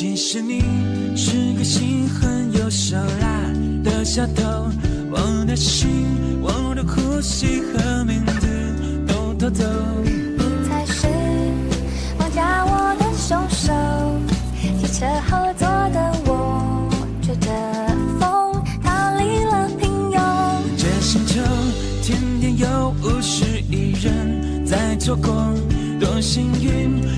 其实你是个心狠又手辣的小偷我的心我的呼吸和名字都偷走。你才是绑架我的凶手机车后座的我吹着风逃离了平庸。这星球天天有五十亿人在错过多幸运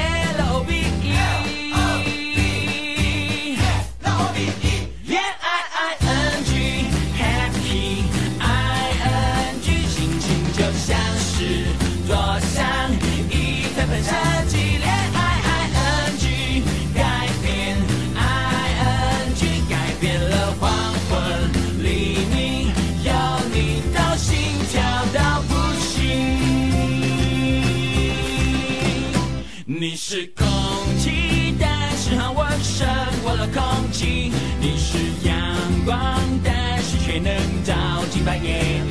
Bahia.